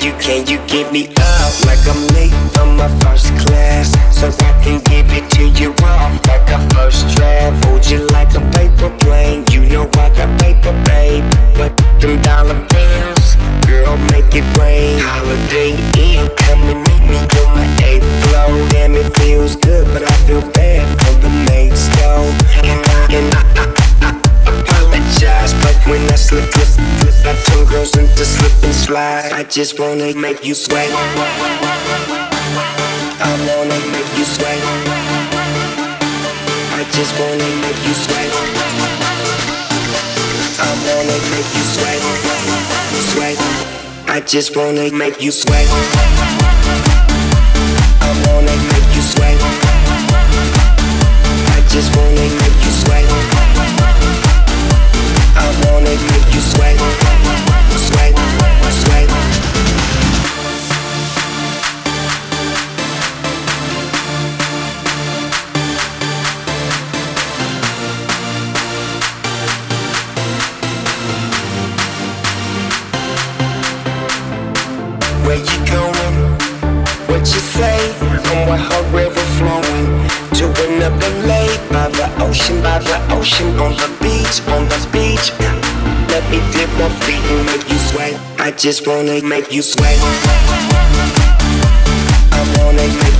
You, can you give me up like I'm late from my first class? So I can give it to you off like a first draft. Hold you like a paper plane. You know I got paper, babe. But them dollar bills, girl, make it rain. Holiday Inn, come and meet me on my eighth floor. Damn, it feels good, but I feel bad for the maid's though. And I, and I, I, I, I apologize, but when I slip, into slip and slide. I just wanna make you sweat. I wanna make you sweat. I just wanna make you sweat. I wanna make you sweat. Sweat. I just wanna make you sweat. Where you going? What you say? I'm with her river flowing to another lake by the ocean, by the ocean, on the beach, on the beach. Let me dip my feet and make you sweat. I just wanna make you sweat. I wanna make